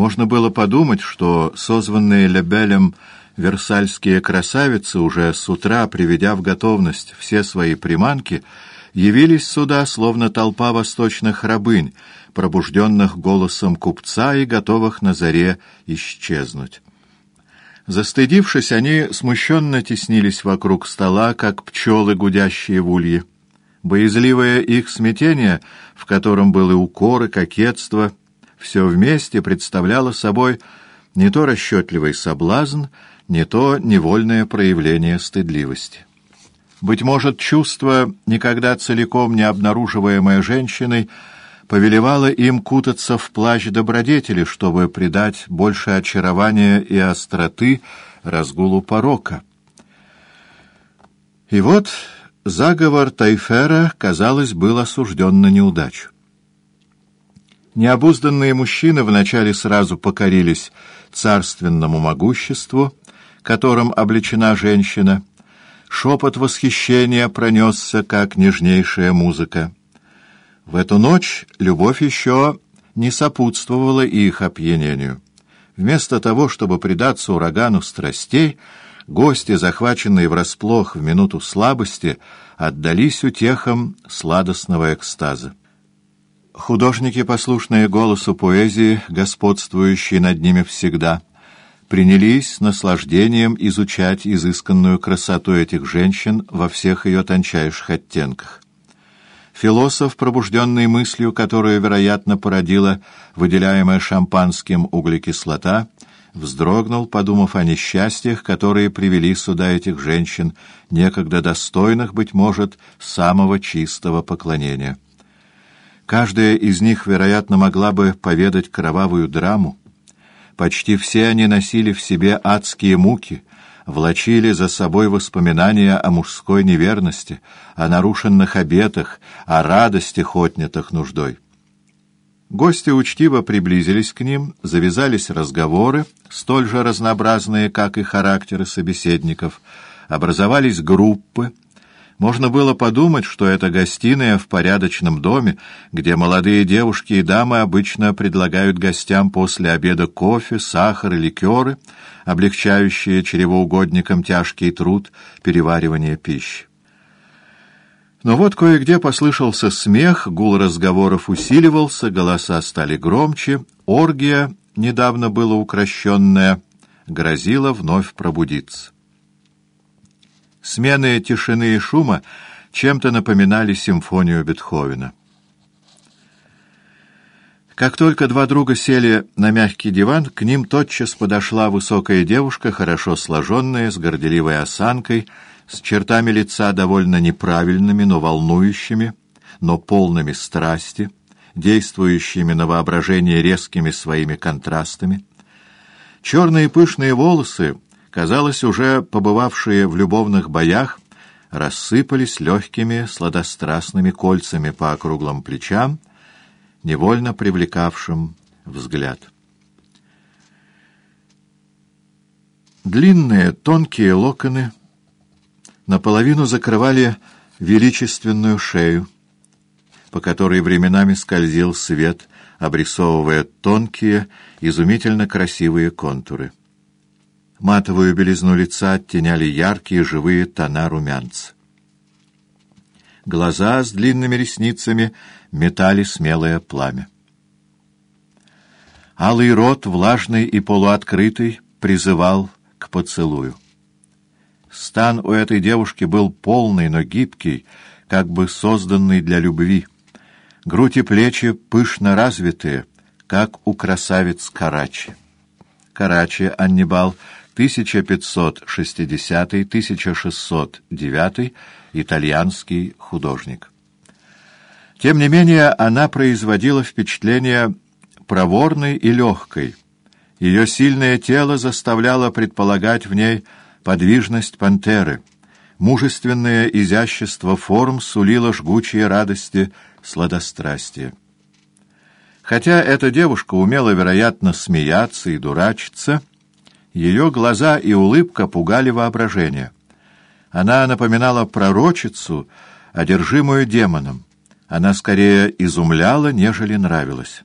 Можно было подумать, что созванные Лебелем версальские красавицы, уже с утра приведя в готовность все свои приманки, явились сюда, словно толпа восточных рабынь, пробужденных голосом купца и готовых на заре исчезнуть. Застыдившись, они смущенно теснились вокруг стола, как пчелы, гудящие в улье. Боязливое их смятение, в котором был и укор, и кокетство, все вместе представляло собой не то расчетливый соблазн, не то невольное проявление стыдливости. Быть может, чувство, никогда целиком не обнаруживаемое женщиной, повелевало им кутаться в плащ добродетели, чтобы придать больше очарования и остроты разгулу порока. И вот заговор Тайфера, казалось, был осужден на неудачу. Необузданные мужчины вначале сразу покорились царственному могуществу, которым облечена женщина. Шепот восхищения пронесся, как нежнейшая музыка. В эту ночь любовь еще не сопутствовала их опьянению. Вместо того, чтобы предаться урагану страстей, гости, захваченные врасплох в минуту слабости, отдались утехам сладостного экстаза. Художники, послушные голосу поэзии, господствующие над ними всегда, принялись наслаждением изучать изысканную красоту этих женщин во всех ее тончайших оттенках. Философ, пробужденный мыслью, которую, вероятно, породила выделяемая шампанским углекислота, вздрогнул, подумав о несчастьях, которые привели сюда этих женщин, некогда достойных, быть может, самого чистого поклонения. Каждая из них, вероятно, могла бы поведать кровавую драму. Почти все они носили в себе адские муки, влачили за собой воспоминания о мужской неверности, о нарушенных обетах, о радостях, отнятых нуждой. Гости учтиво приблизились к ним, завязались разговоры, столь же разнообразные, как и характеры собеседников, образовались группы, можно было подумать, что это гостиная в порядочном доме, где молодые девушки и дамы обычно предлагают гостям после обеда кофе, сахар и ликеры, облегчающие чревоугодникам тяжкий труд переваривания пищи. Но вот кое-где послышался смех, гул разговоров усиливался, голоса стали громче, оргия, недавно было укращенная, грозила вновь пробудиться. Смены тишины и шума чем-то напоминали симфонию Бетховена. Как только два друга сели на мягкий диван, к ним тотчас подошла высокая девушка, хорошо сложенная, с горделивой осанкой, с чертами лица довольно неправильными, но волнующими, но полными страсти, действующими на воображение резкими своими контрастами. Черные пышные волосы казалось, уже побывавшие в любовных боях, рассыпались легкими сладострастными кольцами по округлым плечам, невольно привлекавшим взгляд. Длинные тонкие локоны наполовину закрывали величественную шею, по которой временами скользил свет, обрисовывая тонкие, изумительно красивые контуры. Матовую белизну лица оттеняли яркие живые тона румянца. Глаза с длинными ресницами метали смелое пламя. Алый рот, влажный и полуоткрытый, призывал к поцелую. Стан у этой девушки был полный, но гибкий, как бы созданный для любви. Грудь и плечи пышно развитые, как у красавиц Карачи. Карачи Аннибал — 1560-1609, итальянский художник. Тем не менее, она производила впечатление проворной и легкой. Ее сильное тело заставляло предполагать в ней подвижность пантеры. Мужественное изящество форм сулило жгучие радости сладострастия. Хотя эта девушка умела, вероятно, смеяться и дурачиться, ее глаза и улыбка пугали воображение. Она напоминала пророчицу, одержимую демоном. Она скорее изумляла, нежели нравилась.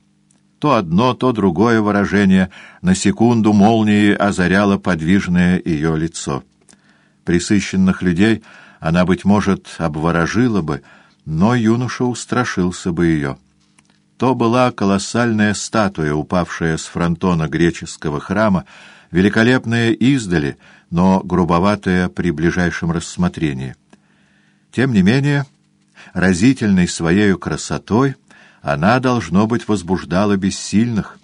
То одно, то другое выражение на секунду молнией озаряло подвижное ее лицо. Присыщенных людей она, быть может, обворожила бы, но юноша устрашился бы ее. То была колоссальная статуя, упавшая с фронтона греческого храма, великолепная издали, но грубоватая при ближайшем рассмотрении. Тем не менее, разительной своею красотой она, должно быть, возбуждала бессильных,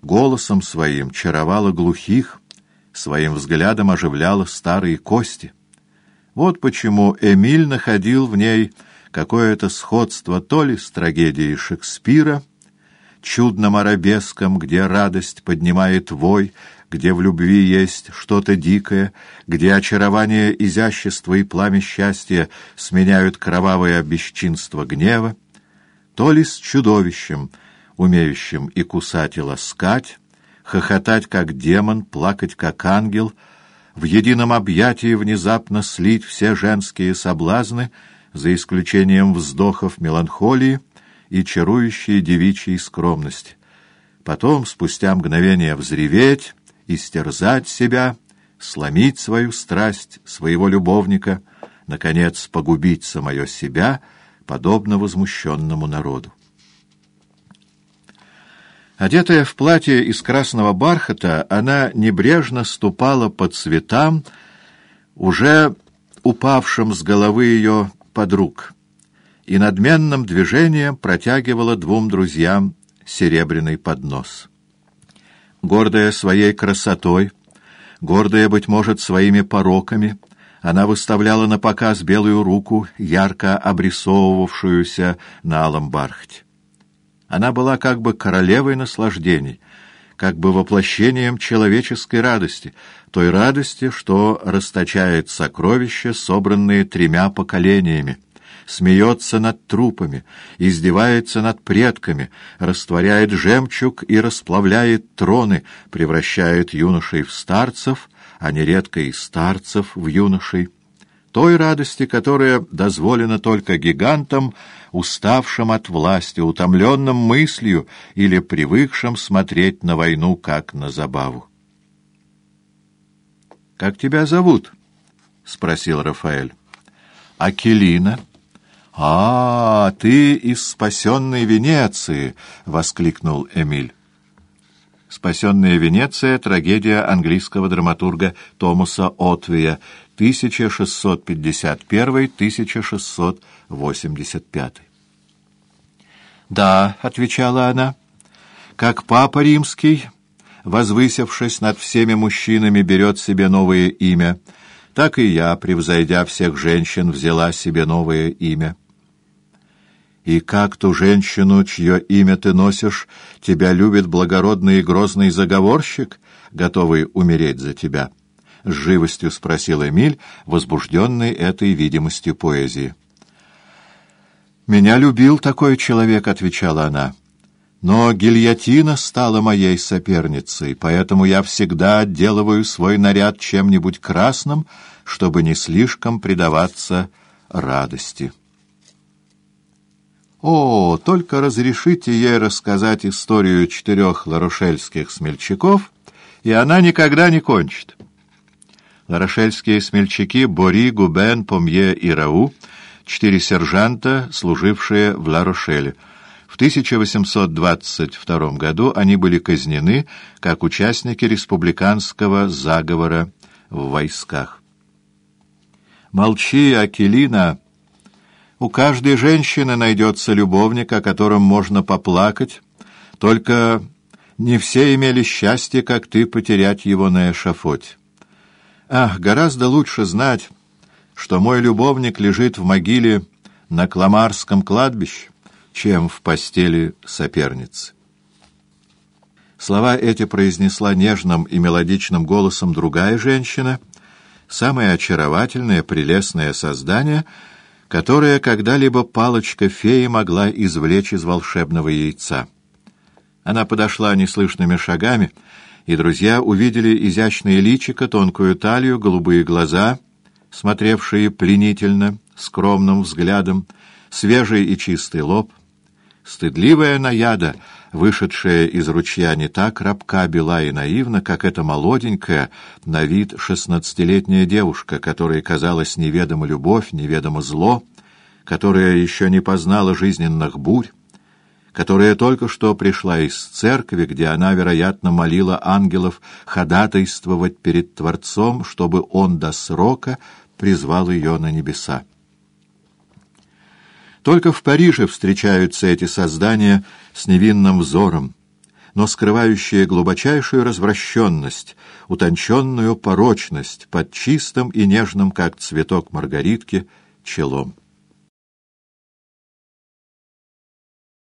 голосом своим чаровала глухих, своим взглядом оживляла старые кости. Вот почему Эмиль находил в ней какое-то сходство то ли с трагедией Шекспира, чудным арабеском, где радость поднимает вой, где в любви есть что-то дикое, где очарование изящества и пламя счастья сменяют кровавое бесчинство гнева, то ли с чудовищем, умеющим и кусать, и ласкать, хохотать, как демон, плакать, как ангел, в едином объятии внезапно слить все женские соблазны — за исключением вздохов меланхолии и чарующей девичьей скромности. Потом, спустя мгновение, взреветь, истерзать себя, сломить свою страсть, своего любовника, наконец, погубить самое себя, подобно возмущенному народу. Одетая в платье из красного бархата, она небрежно ступала по цветам, уже упавшим с головы ее подруг и надменным движением протягивала двум друзьям серебряный поднос. Гордая своей красотой, гордая, быть может, своими пороками, она выставляла на показ белую руку, ярко обрисовывавшуюся на алом бархте. Она была как бы королевой наслаждений, как бы воплощением человеческой радости, той радости, что расточает сокровища, собранные тремя поколениями, смеется над трупами, издевается над предками, растворяет жемчуг и расплавляет троны, превращает юношей в старцев, а нередко и старцев в юношей. Той радости, которая дозволена только гигантам, уставшим от власти, утомленным мыслью или привыкшим смотреть на войну как на забаву. — Как тебя зовут? — спросил Рафаэль. — Акелина. — А, ты из спасенной Венеции! — воскликнул Эмиль. «Спасенная Венеция» — трагедия английского драматурга Томаса Отвия, 1651-1685. «Да», — отвечала она, — «как папа римский, возвысившись над всеми мужчинами, берет себе новое имя, так и я, превзойдя всех женщин, взяла себе новое имя. И как ту женщину, чье имя ты носишь, тебя любит благородный и грозный заговорщик, готовый умереть за тебя?» — с живостью спросил Эмиль, возбужденный этой видимостью поэзии. «Меня любил такой человек», — отвечала она. Но гильотина стала моей соперницей, поэтому я всегда отделываю свой наряд чем-нибудь красным, чтобы не слишком предаваться радости. О, только разрешите ей рассказать историю четырех ларошельских смельчаков, и она никогда не кончит. Ларошельские смельчаки Бори, Губен, Помье и Рау — четыре сержанта, служившие в Ларошеле — в 1822 году они были казнены как участники республиканского заговора в войсках. «Молчи, Акелина! У каждой женщины найдется любовник, о котором можно поплакать, только не все имели счастье, как ты, потерять его на эшафоте. Ах, гораздо лучше знать, что мой любовник лежит в могиле на Кламарском кладбище, чем в постели соперницы. Слова эти произнесла нежным и мелодичным голосом другая женщина, самое очаровательное, прелестное создание, которое когда-либо палочка феи могла извлечь из волшебного яйца. Она подошла неслышными шагами, и друзья увидели изящные личико, тонкую талию, голубые глаза, смотревшие пленительно, скромным взглядом, свежий и чистый лоб — Стыдливая наяда вышедшая из ручья не так рабка, бела и наивна, как эта молоденькая, на вид шестнадцатилетняя девушка, которой казалась неведома любовь, неведомо зло, которая еще не познала жизненных бурь, которая только что пришла из церкви, где она, вероятно, молила ангелов ходатайствовать перед Творцом, чтобы он до срока призвал ее на небеса. Только в Париже встречаются эти создания с невинным взором, но скрывающие глубочайшую развращенность, утонченную порочность под чистым и нежным, как цветок маргаритки, челом.